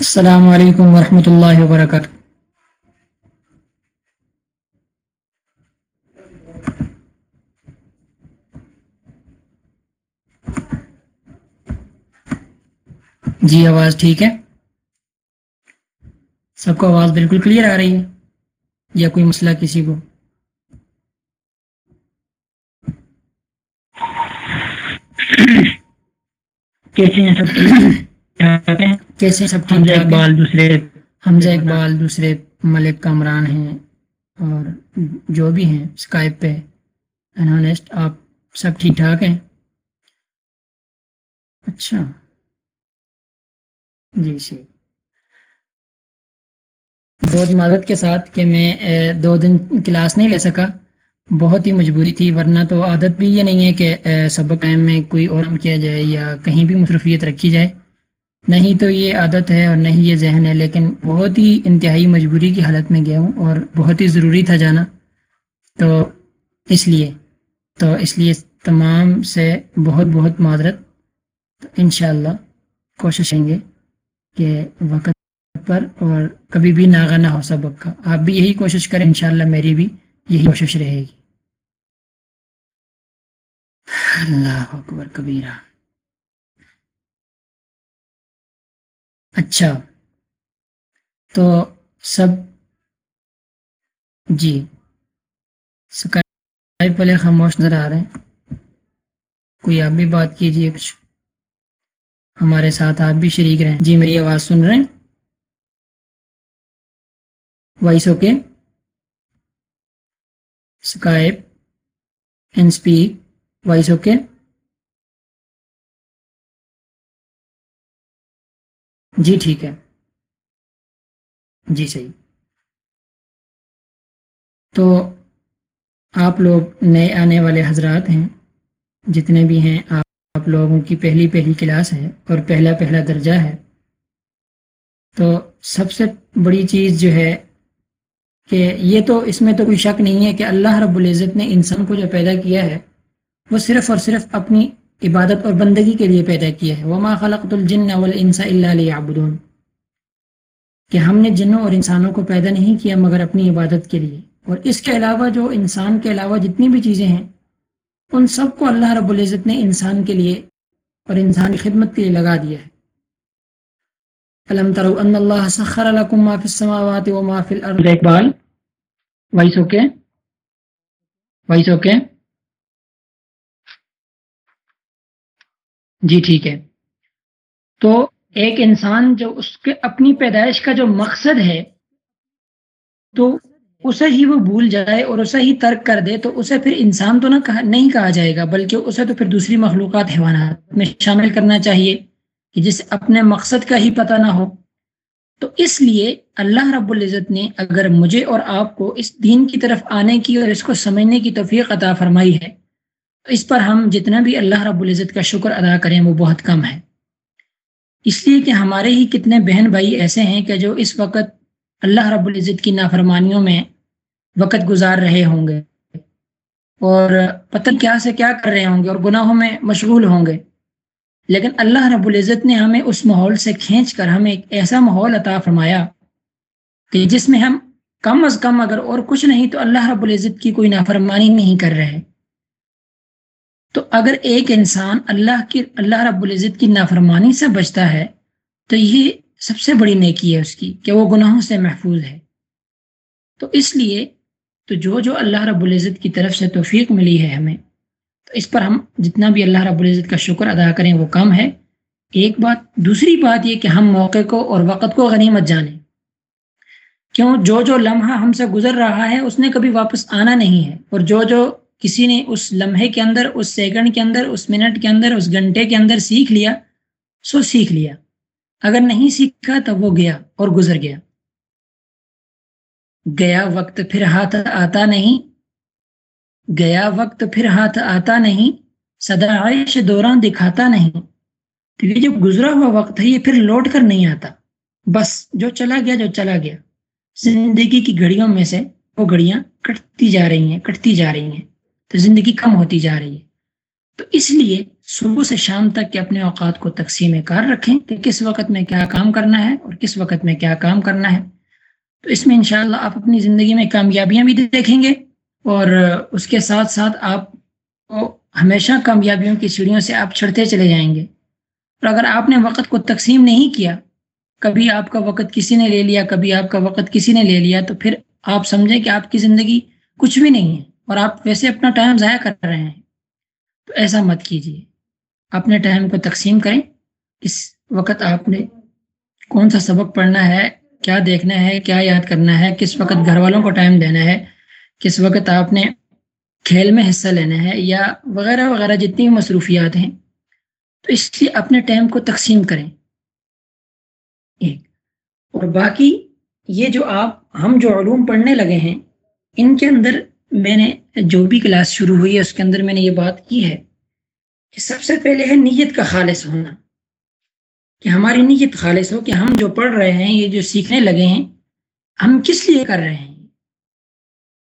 السلام علیکم ورحمۃ اللہ وبرکاتہ۔ جی آواز ٹھیک ہے؟ سب کو آواز بالکل کلیئر آ رہی ہے یا کوئی مسئلہ کسی کو؟ کیسے ہیں سب کیسے سب حمزہ اقبال دوسرے حمزہ اقبال دوسرے ملک کامران ہیں اور جو بھی ہیں اسکائپ پہ انالسٹ آپ سب ٹھیک ٹھاک ہیں؟ اچھا۔ جی جی۔ بہت معذرت کے ساتھ کہ میں دو دن کلاس نہیں لے سکا۔ بہت ہی مجبوری تھی، ورنہ تو عادت بھی یہ نہیں ہے کہ سبق ٹائم میں کوئی اورم کیا جائے یا کہیں بھی مصروفیت رکھی جائے۔ نہیں تو یہ عادت ہے اور نہیں یہ ذہن ہے، لیکن بہت ہی انتہائی مجبوری کی حالت میں گیا ہوں اور بہت ہی ضروری تھا جانا۔ تو اس لیے، تو اس لیے تمام سے بہت بہت معذرت۔ تو انشاءاللہ کوشش کریں گے کہ وقت پر اور کبھی بھی ناغا نہ ہو سبق کا۔ آپ بھی یہی کوشش کریں، انشاءاللہ میری بھی یہی کوشش رہے گی۔ اللہ اکبر کبیرہ۔ اچھا۔ تو سب۔ جی۔ سکائپ والے خاموش نظر آ رہے ہیں۔ کوئی آپ بھی بات کیجیے کچھ۔ ہمارے ساتھ آپ بھی شریک رہیں۔ جی میری آواز سن رہے ہیں؟ Voice okay? Skype and speak voice okay جی ٹھیک ہے۔ جی صحیح۔ تو آپ لوگ نئے آنے والے حضرات ہیں، جتنے بھی ہیں، آپ لوگوں کی پہلی پہلی کلاس ہے اور پہلا پہلا درجہ ہے۔ تو سب سے بڑی چیز جو ہے کہ یہ تو اس میں تو کوئی شک نہیں ہے کہ اللہ رب العزت نے انسان کو جو پیدا کیا ہے وہ صرف اور صرف اپنی عبادت اور بندگی کے لیے پیدا کیا ہے۔ وما خلقت الجن والانس الا ليعبدون۔ کہ ہم نے جنوں اور انسانوں کو پیدا نہیں کیا مگر اپنی عبادت کے لیے۔ اور اس کے علاوہ جو انسان کے علاوہ جتنی بھی چیزیں ہیں، ان سب کو اللہ رب العزت نے انسان کے لیے اور انسان کی خدمت کے لیے لگا دیا ہے۔ ان اللہ سخر ما السماوات الارض Iqbal voice okay voice okay جی ٹھیک ہے۔ تو ایک انسان جو اس کے اپنی پیدائش کا جو مقصد ہے، تو اسے ہی وہ بھول جائے اور اسے ہی ترک کر دے، تو اسے پھر انسان تو نہ کہا، نہیں کہا جائے گا، بلکہ اسے تو پھر دوسری مخلوقات، حیوانات میں شامل کرنا چاہیے کہ جسے اپنے مقصد کا ہی پتہ نہ ہو۔ تو اس لیے اللہ رب العزت نے اگر مجھے اور آپ کو اس دین کی طرف آنے کی اور اس کو سمجھنے کی توفیق عطا فرمائی ہے تو اس پر ہم جتنا بھی اللہ رب العزت کا شکر ادا کریں وہ بہت کم ہے۔ اس لیے کہ ہمارے ہی کتنے بہن بھائی ایسے ہیں کہ جو اس وقت اللہ رب العزت کی نافرمانیوں میں وقت گزار رہے ہوں گے اور پتہ کیا سے کیا کر رہے ہوں گے اور گناہوں میں مشغول ہوں گے۔ لیکن اللہ رب العزت نے ہمیں اس ماحول سے کھینچ کر ہمیں ایک ایسا ماحول عطا فرمایا کہ جس میں ہم کم از کم اگر اور کچھ نہیں تو اللہ رب العزت کی کوئی نافرمانی نہیں کر رہے۔ تو اگر ایک انسان اللہ کی اللہ رب العزت کی نافرمانی سے بچتا ہے، تو یہ سب سے بڑی نیکی ہے اس کی کہ وہ گناہوں سے محفوظ ہے۔ تو اس لیے تو جو جو اللہ رب العزت کی طرف سے توفیق ملی ہے ہمیں، تو اس پر ہم جتنا بھی اللہ رب العزت کا شکر ادا کریں وہ کم ہے۔ ایک بات، دوسری بات یہ کہ ہم موقع کو اور وقت کو غنیمت جانیں۔ کیوں؟ جو جو لمحہ ہم سے گزر رہا ہے، اس نے کبھی واپس آنا نہیں ہے۔ اور جو جو کسی نے اس لمحے کے اندر، اس سیکنڈ کے اندر، اس منٹ کے اندر، اس گھنٹے کے اندر سیکھ لیا، سو سیکھ لیا۔ اگر نہیں سیکھا تو وہ گیا اور گزر گیا۔ گیا وقت پھر ہاتھ آتا نہیں۔ گیا وقت پھر ہاتھ آتا نہیں۔ سدا عائش دوران دکھاتا نہیں۔ تو یہ جو گزرا ہوا وقت ہے، یہ پھر لوٹ کر نہیں آتا۔ بس جو چلا گیا، جو چلا گیا۔ زندگی کی گھڑیوں میں سے وہ گھڑیاں کٹتی جا رہی ہیں، کٹتی جا رہی ہیں۔ تو زندگی کم ہوتی جا رہی ہے۔ تو اس لیے صبح سے شام تک کے اپنے اوقات کو تقسیم کار رکھیں کہ کس وقت میں کیا کام کرنا ہے اور کس وقت میں کیا کام کرنا ہے۔ تو اس میں انشاءاللہ آپ اپنی زندگی میں کامیابیاں بھی دیکھیں گے اور اس کے ساتھ ساتھ آپ کو ہمیشہ کامیابیوں کی سیڑھیوں سے آپ چڑھتے چلے جائیں گے۔ اور اگر آپ نے وقت کو تقسیم نہیں کیا، کبھی آپ کا وقت کسی نے لے لیا، کبھی آپ کا وقت کسی نے لے لیا، تو پھر آپ سمجھیں کہ آپ کی زندگی کچھ بھی نہیں ہے۔ اور آپ ویسے اپنا ٹائم ضائع کر رہے ہیں، تو ایسا مت کیجیے۔ اپنے ٹائم کو تقسیم کریں۔ اس وقت آپ نے کون سا سبق پڑھنا ہے، کیا دیکھنا ہے، کیا یاد کرنا ہے، کس وقت گھر والوں کو ٹائم دینا ہے، کس وقت آپ نے کھیل میں حصہ لینا ہے یا وغیرہ وغیرہ جتنی مصروفیات ہیں۔ تو اس لیے اپنے ٹائم کو تقسیم کریں۔ ایک۔ اور باقی یہ جو آپ، ہم جو علوم پڑھنے لگے ہیں، ان کے اندر میں نے جو بھی کلاس شروع ہوئی ہے، اس کے اندر میں نے یہ بات کی ہے کہ سب سے پہلے ہے نیت کا خالص ہونا، کہ ہماری نیت خالص ہو کہ ہم جو پڑھ رہے ہیں، یہ جو سیکھنے لگے ہیں، ہم کس لیے کر رہے ہیں؟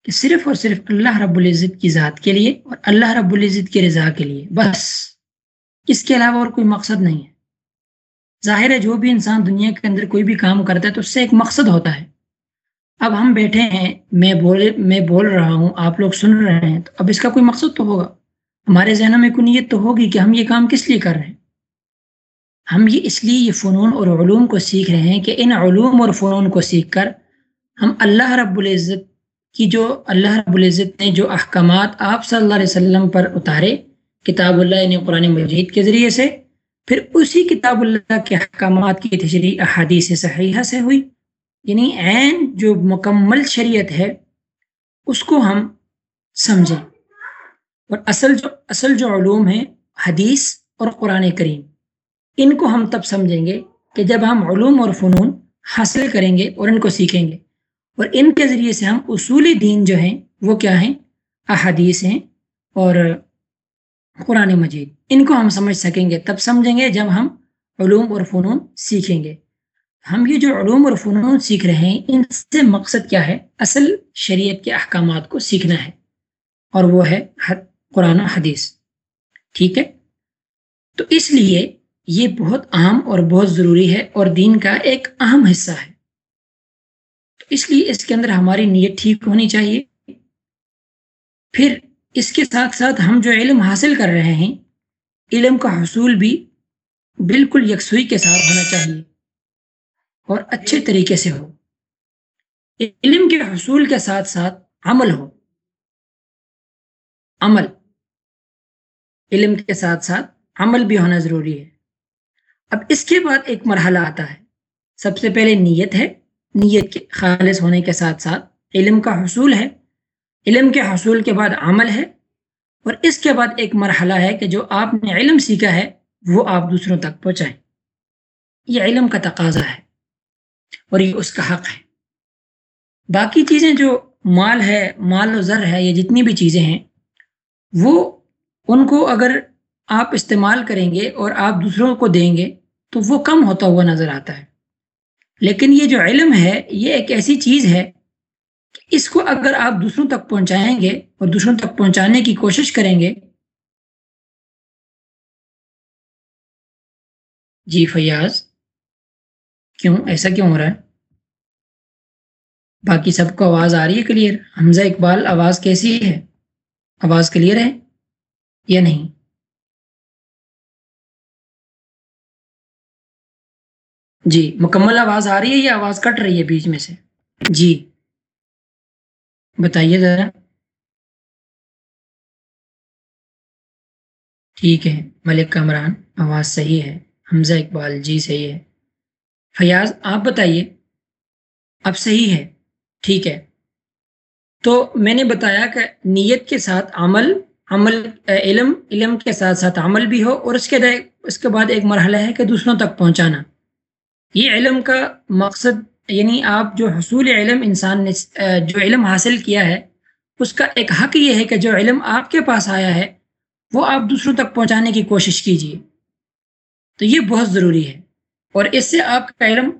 کہ صرف اور صرف اللہ رب العزت کی ذات کے لیے اور اللہ رب العزت کی رضا کے لیے، بس۔ اس کے علاوہ اور کوئی مقصد نہیں ہے۔ ظاہر ہے، جو بھی انسان دنیا کے اندر کوئی بھی کام کرتا ہے، تو اس سے ایک مقصد ہوتا ہے۔ اب ہم بیٹھے ہیں، میں بول میں بول رہا ہوں، آپ لوگ سن رہے ہیں، تو اب اس کا کوئی مقصد تو ہوگا؟ ہمارے ذہنوں میں کوئی نیت تو ہوگی کہ ہم یہ کام کس لیے کر رہے ہیں؟ ہم یہ اس لیے یہ فنون اور علوم کو سیکھ رہے ہیں کہ ان علوم اور فنون کو سیکھ کر ہم اللہ رب العزت کی جو، اللہ رب العزت نے جو احکامات آپ صلی اللہ علیہ وسلم پر اتارے، کتاب اللہ یعنی قرآن مجید کے ذریعے سے، پھر اسی کتاب اللہ کے احکامات کی تشریح احادیث صحیحہ سے ہوئی۔ یعنی عین جو مکمل شریعت ہے، اس کو ہم سمجھیں۔ اور اصل جو اصل جو علوم ہیں، حدیث اور قرآن کریم، ان کو ہم تب سمجھیں گے کہ جب ہم علوم اور فنون حاصل کریں گے اور ان کو سیکھیں گے۔ اور ان کے ذریعے سے ہم اصولی دین جو ہیں، وہ کیا ہیں؟ احادیث ہیں اور قرآن مجید۔ ان کو ہم سمجھ سکیں گے، تب سمجھیں گے جب ہم علوم اور فنون سیکھیں گے۔ ہم یہ جو علوم اور فنون سیکھ رہے ہیں، ان سے مقصد کیا ہے؟ اصل شریعت کے احکامات کو سیکھنا ہے، اور وہ ہے قرآن و حدیث۔ ٹھیک ہے؟ تو اس لیے یہ بہت اہم اور بہت ضروری ہے اور دین کا ایک اہم حصہ ہے۔ تو اس لیے اس کے اندر ہماری نیت ٹھیک ہونی چاہیے۔ پھر اس کے ساتھ ساتھ ہم جو علم حاصل کر رہے ہیں، علم کا حصول بھی بالکل یکسوئی کے ساتھ ہونا چاہیے۔ اور اچھے طریقے سے ہو۔ علم کے حصول کے ساتھ ساتھ عمل ہو۔ عمل۔ علم کے ساتھ ساتھ عمل بھی ہونا ضروری ہے۔ اب اس کے بعد ایک مرحلہ آتا ہے۔ سب سے پہلے نیت ہے۔ نیت کے خالص ہونے کے ساتھ ساتھ علم کا حصول ہے۔ علم کے حصول کے بعد عمل ہے۔ اور اس کے بعد ایک مرحلہ ہے کہ جو آپ نے علم سیکھا ہے، وہ آپ دوسروں تک پہنچائیں۔ یہ علم کا تقاضا ہے۔ اور یہ اس کا حق ہے۔ باقی چیزیں جو مال ہے، مال و ذر ہے یہ جتنی بھی چیزیں ہیں، وہ ان کو اگر آپ استعمال کریں گے اور آپ دوسروں کو دیں گے، تو وہ کم ہوتا ہوا نظر آتا ہے۔ لیکن یہ جو علم ہے، یہ ایک ایسی چیز ہے کہ اس کو اگر آپ دوسروں تک پہنچائیں گے اور دوسروں تک پہنچانے کی کوشش کریں گے۔ جی فیاض۔ کیوں؟ ایسا کیوں ہو رہا ہے؟ باقی سب کو آواز آ رہی ہے کلیئر حمزہ اقبال، آواز کیسی ہے؟ آواز کلیئر ہے یا نہیں؟ جی مکمل آواز آ رہی ہے یا آواز کٹ رہی ہے بیچ میں سے؟ جی۔ بتائیے ذرا۔ ٹھیک ہے، ملک کامران، آواز صحیح ہے۔ حمزہ اقبال جی صحیح ہے۔ فیاض، آپ بتائیے۔ اب صحیح ہے۔ ٹھیک ہے۔ تو میں نے بتایا کہ نیت کے ساتھ عمل عمل علم علم کے ساتھ ساتھ عمل بھی ہو اور اس کے اس کے بعد ایک مرحلہ ہے کہ دوسروں تک پہنچانا۔ یہ علم کا مقصد یعنی آپ جو حصول علم انسان نے جو علم حاصل کیا ہے، اس کا ایک حق یہ ہے کہ جو علم آپ کے پاس آیا ہے، وہ آپ دوسروں تک پہنچانے کی کوشش کیجیے۔ تو یہ بہت ضروری ہے۔ اور اس سے آپ کا علم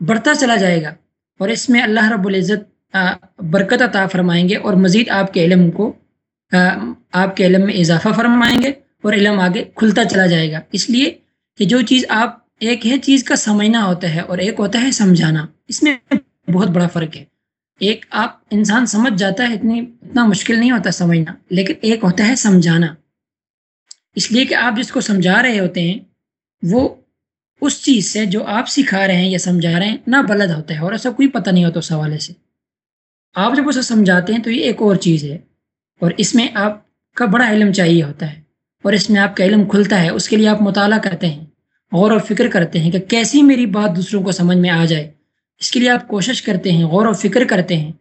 بڑھتا چلا جائے گا اور اس میں اللہ رب العزت برکت عطا فرمائیں گے اور مزید آپ کے علم کو آپ کے علم میں اضافہ فرمائیں گے اور علم آگے کھلتا چلا جائے گا۔ اس لیے کہ جو چیز آپ، ایک ہے چیز کا سمجھنا ہوتا ہے اور ایک ہوتا ہے سمجھانا، اس میں بہت بڑا فرق ہے۔ ایک آپ، انسان سمجھ جاتا ہے اتنی، اتنا مشکل نہیں ہوتا سمجھنا، لیکن ایک ہوتا ہے سمجھانا۔ اس لیے کہ آپ جس کو سمجھا رہے ہوتے ہیں، وہ اس چیز سے جو آپ سکھا رہے ہیں یا سمجھا رہے ہیں، نہ بلد ہوتا ہے اور ایسا کوئی پتہ نہیں ہوتا اس حوالے سے۔ آپ جب اسے سمجھاتے ہیں تو یہ ایک اور چیز ہے۔ اور اس میں آپ کا بڑا علم چاہیے ہوتا ہے۔ اور اس میں آپ کا علم کھلتا ہے۔ اس کے لیے آپ مطالعہ کرتے ہیں، غور و فکر کرتے ہیں کہ کیسی میری بات دوسروں کو سمجھ میں آ جائے۔ اس کے لیے آپ کوشش کرتے ہیں، غور و فکر کرتے ہیں۔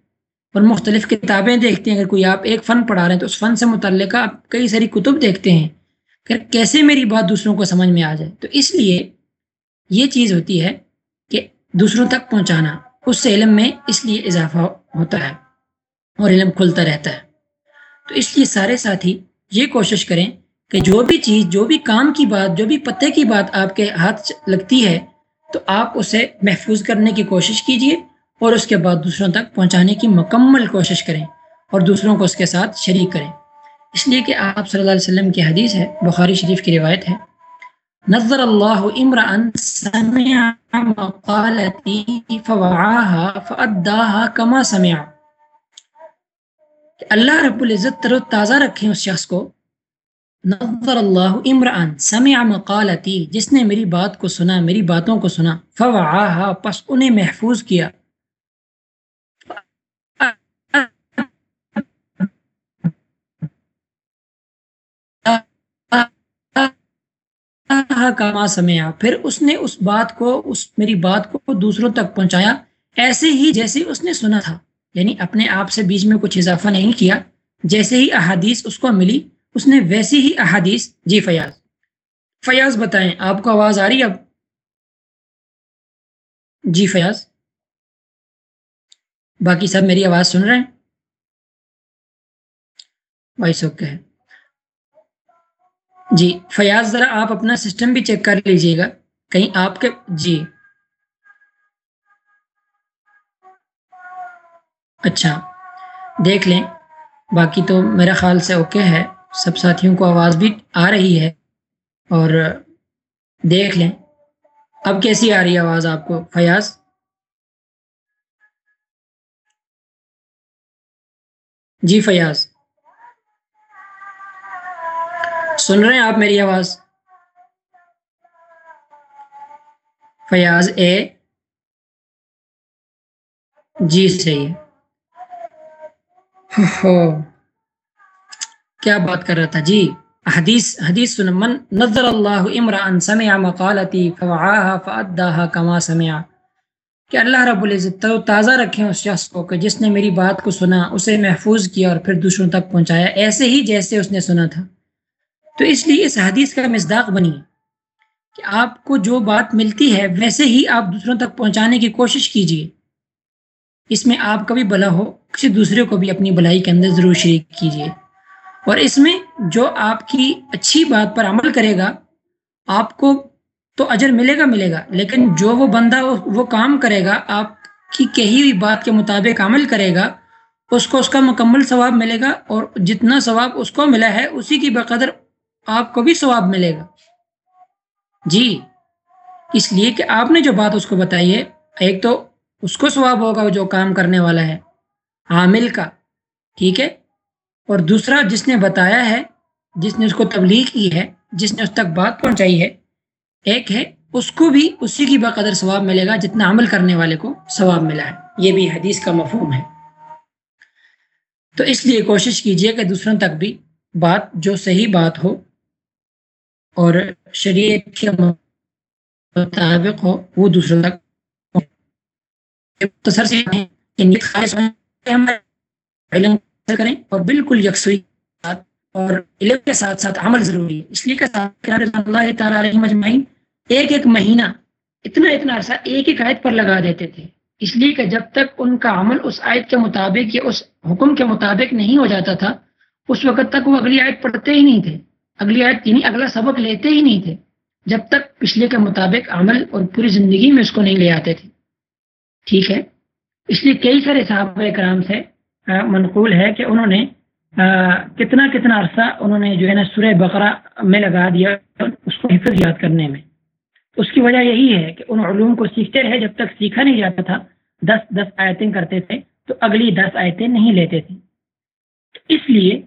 اور مختلف کتابیں دیکھتے ہیں۔ اگر کوئی آپ ایک فن پڑھا رہے ہیں تو اس فن سے متعلق آپ کئی ساری کتب دیکھتے ہیں۔ کہ کیسے میری بات دوسروں کو سمجھ میں آ جائے۔ تو اس لیے یہ چیز ہوتی ہے کہ دوسروں تک پہنچانا، اس سے علم میں اس لیے اضافہ ہوتا ہے اور علم کھلتا رہتا ہے۔ تو اس لیے سارے ساتھی یہ کوشش کریں کہ جو بھی چیز، جو بھی کام کی بات، جو بھی پتے کی بات آپ کے ہاتھ لگتی ہے، تو آپ اسے محفوظ کرنے کی کوشش کیجیے اور اس کے بعد دوسروں تک پہنچانے کی مکمل کوشش کریں اور دوسروں کو اس کے ساتھ شریک کریں۔ اس لیے کہ آپ صلی اللہ علیہ وسلم کی حدیث ہے، بخاری شریف کی روایت ہے نظر اللہ عمران سمع مقالتی فوعاها کما سمع کہ اللہ رب العزت تر و تازہ رکھیں اس شخص کو۔ نظر اللہ عمران سمع مقالتی جس نے میری بات کو سنا، میری باتوں کو سنا۔ فوعاها پس انہیں محفوظ کیا۔ کہا کما سمیا پھر اس نے اس بات کو، اس میری بات کو دوسروں تک پہنچایا، ایسے ہی جیسے اس نے سنا تھا۔ یعنی اپنے آپ سے بیچ میں کچھ اضافہ نہیں کیا، جیسے ہی احادیث اس کو ملی، اس نے ویسی ہی احادیث۔ جی فیاض۔ فیاض بتائیں، آپ کو آواز آ رہی اب جی فیاض۔ باقی سب میری آواز سن رہے ہیں؟ وائس اوکے ہے۔ جی فیاض ذرا آپ اپنا سسٹم بھی چیک کر لیجیے گا۔ کہیں آپ کے جی۔ اچھا دیکھ لیں۔ باقی تو میرا خیال سے اوکے ہے۔ سب ساتھیوں کو آواز بھی آ رہی ہے۔ اور دیکھ لیں۔ اب کیسی آ رہی ہے آواز آپ کو، فیاض؟ جی فیاض۔ سن رہے ہیں آپ میری آواز؟ فیاض اے۔ جی صحیح ہو کیا بات کر رہا تھا؟ جی حدیث حدیث سن من نظر اللہ عمران سمع مقالتی فوعاها فاداها کما سمع کہ اللہ رب العزت تو تازہ رکھیں اس شخص کو کہ جس نے میری بات کو سنا، اسے محفوظ کیا اور پھر دوسروں تک پہنچایا، ایسے ہی جیسے اس نے سنا تھا۔ تو اس لیے اس حدیث کا مزداق بنی کہ آپ کو جو بات ملتی ہے ویسے ہی آپ دوسروں تک پہنچانے کی کوشش کیجیے اس میں آپ کا بھی بلا ہو، کسی دوسرے کو بھی اپنی بلائی کے اندر ضرور شریک کیجیے اور اس میں جو آپ کی اچھی بات پر عمل کرے گا، آپ کو تو اجر ملے گا ملے گا، لیکن جو وہ بندہ وہ کام کرے گا، آپ کی کہی ہوئی بات کے مطابق عمل کرے گا، اس کو اس کا مکمل ثواب ملے گا اور جتنا ثواب اس کو ملا ہے، اسی کی بقدر آپ کو بھی ثواب ملے گا۔ جی اس لیے کہ آپ نے جو بات اس کو بتائی ہے، ایک تو اس کو ثواب ہوگا جو کام کرنے والا ہے، عامل کا، ٹھیک ہے؟ اور دوسرا، جس نے بتایا ہے، جس نے اس کو تبلیغ کی ہے، جس نے اس تک بات پہنچائی ہے، ایک ہے، اس کو بھی اسی کی بقدر ثواب ملے گا جتنا عمل کرنے والے کو ثواب ملا ہے۔ یہ بھی حدیث کا مفہوم ہے۔ تو اس لیے کوشش کیجیے کہ دوسروں تک بھی بات، جو صحیح بات ہو اور شریعت کے مطابق ہو، وہ دوسروں تک مختصر سے علم کریں اور بالکل یکسوئی اور علم کے ساتھ ساتھ عمل ضروری ہے۔ اس لیے کہ اللہ تعالیٰ علیہ مجمعین ایک ایک مہینہ اتنا اتنا عرصہ ایک ایک آیت پر لگا دیتے تھے۔ اس لیے کہ جب تک ان کا عمل اس آیت کے مطابق یا اس حکم کے مطابق نہیں ہو جاتا تھا، اس وقت تک وہ اگلی آیت پڑھتے ہی نہیں تھے۔ اگلی آیت یعنی اگلا سبق لیتے ہی نہیں تھے۔ جب تک پچھلے کے مطابق عمل اور پوری زندگی میں اس کو نہیں لے آتے تھے۔ ٹھیک ہے۔ اس لیے کئی سارے صحابہ کرام سے منقول ہے کہ انہوں نے کتنا کتنا عرصہ انہوں نے جو ہے نا سورہ بقرہ میں لگا دیا اس کو حفظ یاد کرنے میں۔ اس کی وجہ یہی ہے کہ ان علوم کو سیکھتے رہے، جب تک سیکھا نہیں جاتا تھا، دس دس آیتیں کرتے تھے تو اگلی دس آیتیں نہیں لیتے تھے۔ اس لیے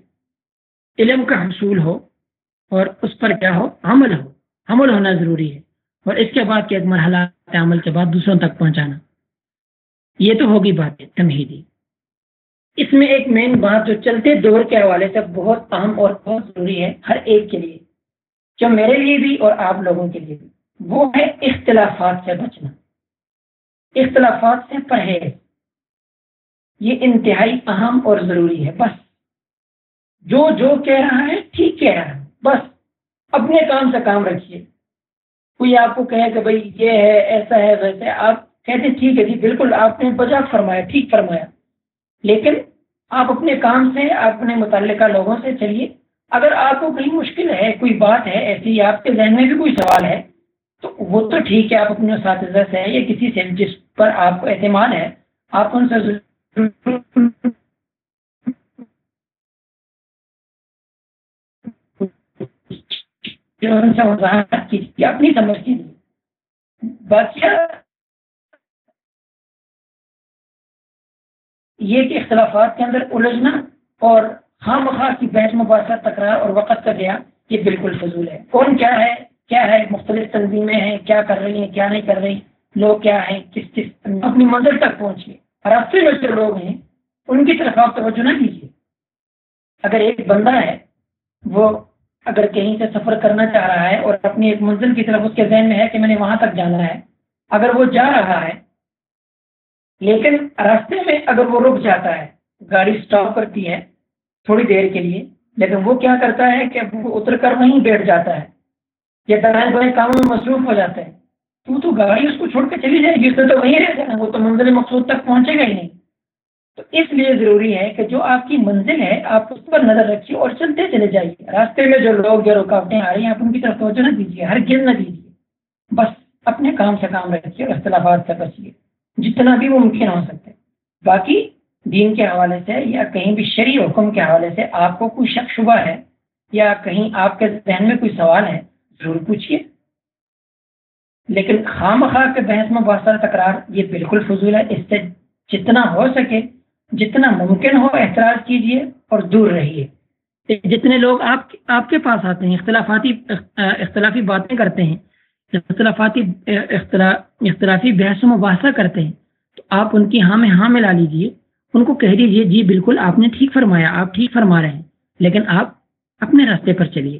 علم کا حصول ہو اور اس پر کیا ہو؟ عمل ہو۔ عمل ہونا ضروری ہے۔ اور اس کے بعد کے ایک مرحلہ عمل کے بعد دوسروں تک پہنچانا۔ یہ تو ہوگی بات تمہیدی۔ اس میں ایک مین بات جو چلتے دور کے حوالے سے بہت اہم اور بہت ضروری ہے ہر ایک کے لیے، جو میرے لیے بھی اور آپ لوگوں کے لیے بھی، وہ ہے اختلافات سے بچنا۔ اختلافات سے پرہیز۔ یہ انتہائی اہم اور ضروری ہے۔ بس۔ جو جو کہہ رہا ہے، ٹھیک کہہ رہا ہے۔ بس اپنے کام سے کام رکھیے۔ کوئی آپ کو کہے کہ بھائی یہ ہے، ایسا ہے ویسے آپ کہتے ٹھیک ہے جی بالکل آپ نے بجا فرمایا، ٹھیک فرمایا۔ لیکن آپ اپنے کام سے اپنے متعلقہ لوگوں سے چلیے۔ اگر آپ کو کہیں مشکل ہے، کوئی بات ہے ایسی، آپ کے ذہن میں بھی کوئی سوال ہے، تو وہ تو ٹھیک ہے، آپ اپنے اساتذہ سے یا کسی سے، جس پر آپ کو اعتماد ہے، آپ ان سے وضاحت کیجیے اپنی سمجھ کیجیے باقی یہ کہ اختلافات کے اندر الجھنا اور خام خواہ کی بحث مباحثہ تکرار اور وقت کا گیا، یہ بالکل فضول ہے۔ کون کیا ہے؟ کیا ہے؟ مختلف تنظیمیں ہیں، کیا کر رہی ہیں، کیا نہیں کر رہی؟ لوگ کیا ہیں؟ کس کس اپنی منزل تک پہنچیے راستے میں جو لوگ ہیں، ان کی طرف آپ توجہ نہ کیجیے اگر ایک بندہ ہے، وہ اگر کہیں سے سفر کرنا چاہ رہا ہے اور اپنی ایک منزل کی طرف اس کے ذہن میں ہے کہ میں نے وہاں تک جانا ہے، اگر وہ جا رہا ہے، لیکن راستے میں اگر وہ رک جاتا ہے، گاڑی اسٹاپ کرتی ہے تھوڑی دیر کے لیے، لیکن وہ کیا کرتا ہے کہ وہ اتر کر وہیں بیٹھ جاتا ہے، یا دائیں بائیں کاموں میں مصروف ہو جاتا ہے۔ تو تو گاڑی اس کو چھوڑ کے چلی جائے گی، اس میں تو وہیں رہ جائے وہ تو منزل مقصود تک پہنچے گا ہی نہیں۔ تو اس لیے ضروری ہے کہ جو آپ کی منزل ہے، آپ اس پر نظر رکھیے اور چلتے چلے جائیے۔ راستے میں جو لوگ جو رکاوٹیں آ رہی ہیں، آپ ان کی طرف توجہ نہ دیجیے، ہر گر نہ دیجیے۔ بس اپنے کام سے کام رکھیے اور اختلافات سے بچیے، جتنا بھی ممکن ہو سکتے باقی دین کے حوالے سے یا کہیں بھی شرعی حکم کے حوالے سے آپ کو کوئی شک شبہ ہے یا کہیں آپ کے ذہن میں کوئی سوال ہے، ضرور پوچھیے۔ لیکن خام خواہ کے بحث میں بہت سارا تکرار، یہ بالکل فضول ہے۔ اس سے جتنا ہو سکے جتنا ممکن ہو احتراج کیجیے اور دور رہیے۔ جتنے لوگ آپ آپ کے پاس آتے ہیں، اختلافاتی اختلافی باتیں کرتے ہیں، اختلافاتی اختلافی بحث و مباحثہ کرتے ہیں، تو آپ ان کی ہاں میں ہاں ملا لیجیے ان کو کہہ دیجیے جی بالکل آپ نے ٹھیک فرمایا، آپ ٹھیک فرما رہے ہیں، لیکن آپ اپنے راستے پر چلیے۔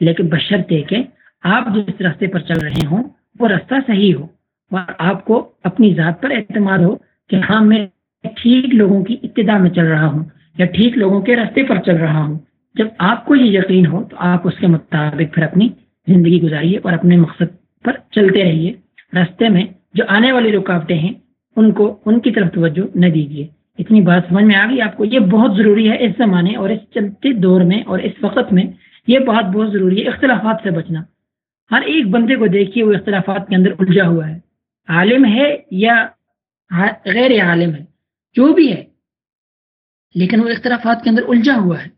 لیکن بشرطے کہ آپ جس راستے پر چل رہے ہوں، وہ راستہ صحیح ہو، اور آپ کو اپنی ذات پر اعتماد ہو کہ ہاں میں ٹھیک لوگوں کی ابتدا میں چل رہا ہوں یا ٹھیک لوگوں کے راستے پر چل رہا ہوں، جب آپ کو یہ یقین ہو تو آپ اس کے مطابق پھر اپنی زندگی گزاریے اور اپنے مقصد پر چلتے رہیے۔ راستے میں جو آنے والی رکاوٹیں ہیں، ان کو، ان کی طرف توجہ نہ دیجیے اتنی بات سمجھ میں آ گئی؟ آپ کو یہ بہت ضروری ہے اس زمانے اور اس چلتے دور میں اور اس وقت میں یہ بات بہت ضروری ہے اختلافات سے بچنا۔ ہر ایک بندے کو دیکھیے، وہ اختلافات کے اندر الجھا ہوا ہے۔ عالم ہے یا غیر عالم ہے؟ جو بھی ہے۔ لیکن وہ اختلافات کے اندر الجھا ہوا ہے۔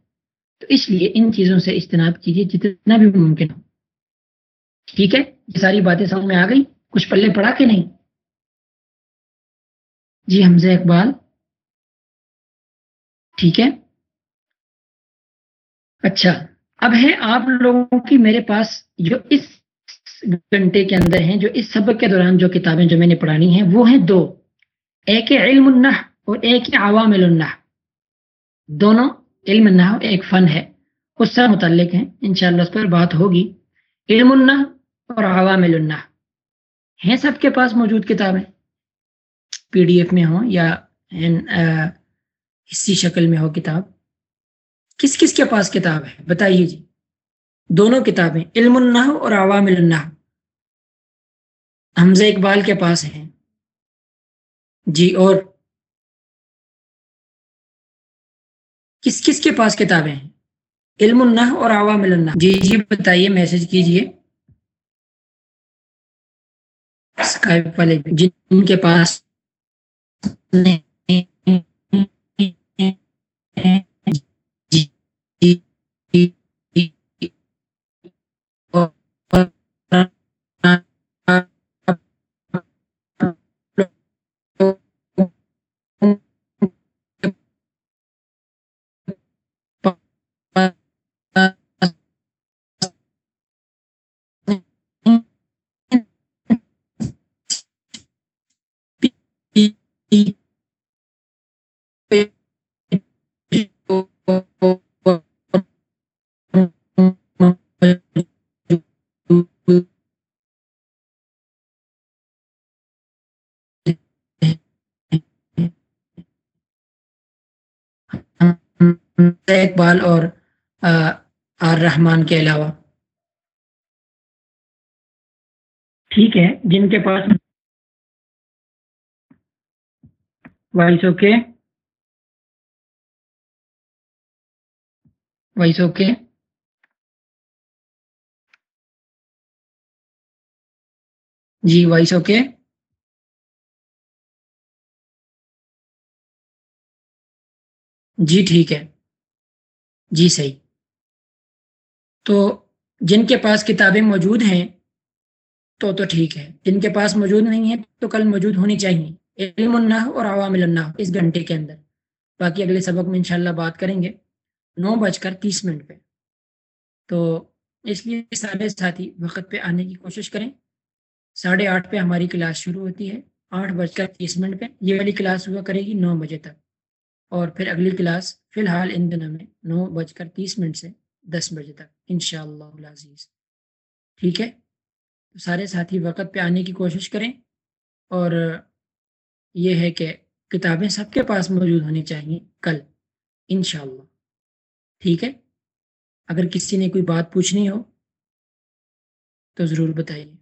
تو اس لیے ان چیزوں سے اجتناب کیجیے جتنا بھی ممکن ہو۔ ٹھیک ہے؟ یہ ساری باتیں سمجھ میں آ گئی کچھ پلے پڑا کہ نہیں؟ جی حمزہ اقبال۔ ٹھیک ہے۔ اچھا اب ہے آپ لوگوں کی میرے پاس جو اس گھنٹے کے اندر ہیں، جو اس سبق کے دوران جو کتابیں جو میں نے پڑھانی ہیں، وہ ہیں دو۔ ایک علم النح اور ایک عوام النح دونوں علم النح ایک فن ہے۔ اس سے متعلق ہیں۔ انشاءاللہ اس پر بات ہوگی۔ علم النح اور عوام النح ہیں سب کے پاس موجود کتابیں؟ پی ڈی ایف میں ہوں یا اسی شکل میں ہو کتاب؟ کس کس کے پاس کتاب ہے؟ بتائیے جی۔ دونوں کتابیں، علم النح اور عوام النح حمزہ اقبال کے پاس ہیں۔ جی اور کس کس کے پاس کتابیں ہیں؟ علم النح اور عوام النح جی جی بتائیے میسج کیجیے والے جن کے پاس اقبال اور آر رحمان کے علاوہ۔ ٹھیک ہے، جن کے پاس وائس اوکے۔ Voice okay. جی وائس اوکے۔ جی ٹھیک ہے۔ جی صحیح۔ تو جن کے پاس کتابیں موجود ہیں، تو تو ٹھیک ہے۔ جن کے پاس موجود نہیں ہے تو کل موجود ہونی چاہیے۔ علم النح اور عوامل النح اس گھنٹے کے اندر۔ باقی اگلے سبق میں انشاءاللہ بات کریں گے۔ نو بج کر تیس منٹ پہ۔ تو اس لیے سارے ساتھی وقت پہ آنے کی کوشش کریں۔ ساڑھے آٹھ پہ ہماری کلاس شروع ہوتی ہے۔ آٹھ بج کر تیس منٹ پہ۔ یہ والی کلاس ہوا کرے گی نو بجے تک۔ اور پھر اگلی کلاس فی الحال ان دنوں میں نو بج کر تیس منٹ سے دس بجے تک ان شاء اللہ عزیز ٹھیک ہے؟ تو سارے ساتھی وقت پہ آنے کی کوشش کریں اور یہ ہے کہ کتابیں سب کے پاس موجود ہونی چاہیے کل ان شاء اللہ ٹھیک ہے؟ اگر کسی نے کوئی بات پوچھنی ہو تو ضرور بتائیے۔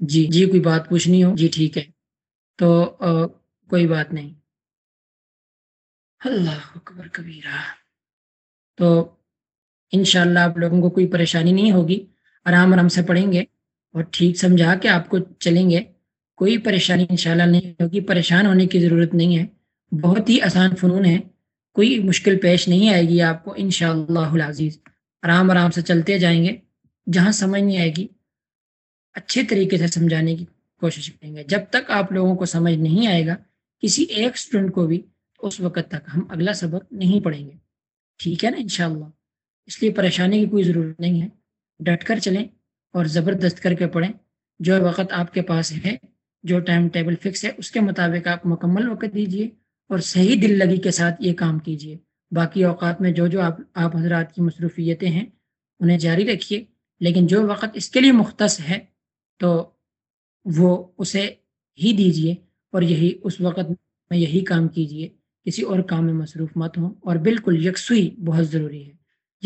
جی جی کوئی بات پوچھنی ہو؟ جی ٹھیک ہے۔ تو کوئی بات نہیں۔ اللہ اکبر کبیرہ۔ تو انشاءاللہ آپ لوگوں کو کوئی پریشانی نہیں ہوگی۔ آرام آرام سے پڑھیں گے اور ٹھیک سمجھا کے آپ کو چلیں گے۔ کوئی پریشانی انشاءاللہ نہیں ہوگی۔ پریشان ہونے کی ضرورت نہیں ہے۔ بہت ہی آسان فنون ہے۔ کوئی مشکل پیش نہیں آئے گی آپ کو انشاءاللہ العزیز۔ آرام آرام سے چلتے جائیں گے۔ جہاں سمجھ نہیں آئے گی، اچھے طریقے سے سمجھانے کی کوشش کریں گے۔ جب تک آپ لوگوں کو سمجھ نہیں آئے گا کسی ایک اسٹوڈنٹ کو بھی اس وقت تک ہم اگلا سبق نہیں پڑھیں گے۔ ٹھیک ہے نا؟ انشاءاللہ۔ اس لیے پریشانی کی کوئی ضرورت نہیں ہے۔ ڈٹ کر چلیں اور زبردست کر کے پڑھیں۔ جو وقت آپ کے پاس ہے، جو ٹائم ٹیبل فکس ہے، اس کے مطابق آپ مکمل وقت دیجیے اور صحیح دل لگی کے ساتھ یہ کام کیجیے باقی اوقات میں جو جو آپ آپ حضرات کی مصروفیتیں ہیں، انہیں جاری رکھیے۔ لیکن جو وقت اس کے لیے مختص ہے، تو وہ اسے ہی دیجیے اور یہی اس وقت میں یہی کام کیجیے کسی اور کام میں مصروف مت ہوں اور بالکل یکسوئی بہت ضروری ہے۔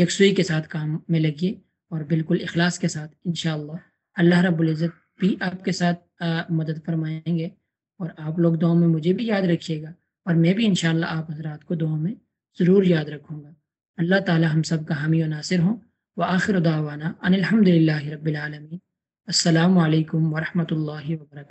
یکسوئی کے ساتھ کام میں لگیے اور بالکل اخلاص کے ساتھ انشاءاللہ اللہ رب العزت بھی آپ کے ساتھ مدد فرمائیں گے۔ اور آپ لوگ دعاؤں میں مجھے بھی یاد رکھیے گا اور میں بھی انشاءاللہ آپ حضرات کو دعاؤں میں ضرور یاد رکھوں گا۔ اللہ تعالی ہم سب کا حامی و ناصر ہوں۔ و آخر دعوانا ان الحمد للہ رب العالمین۔ السلام علیکم ورحمۃ اللہ وبرکاتہ۔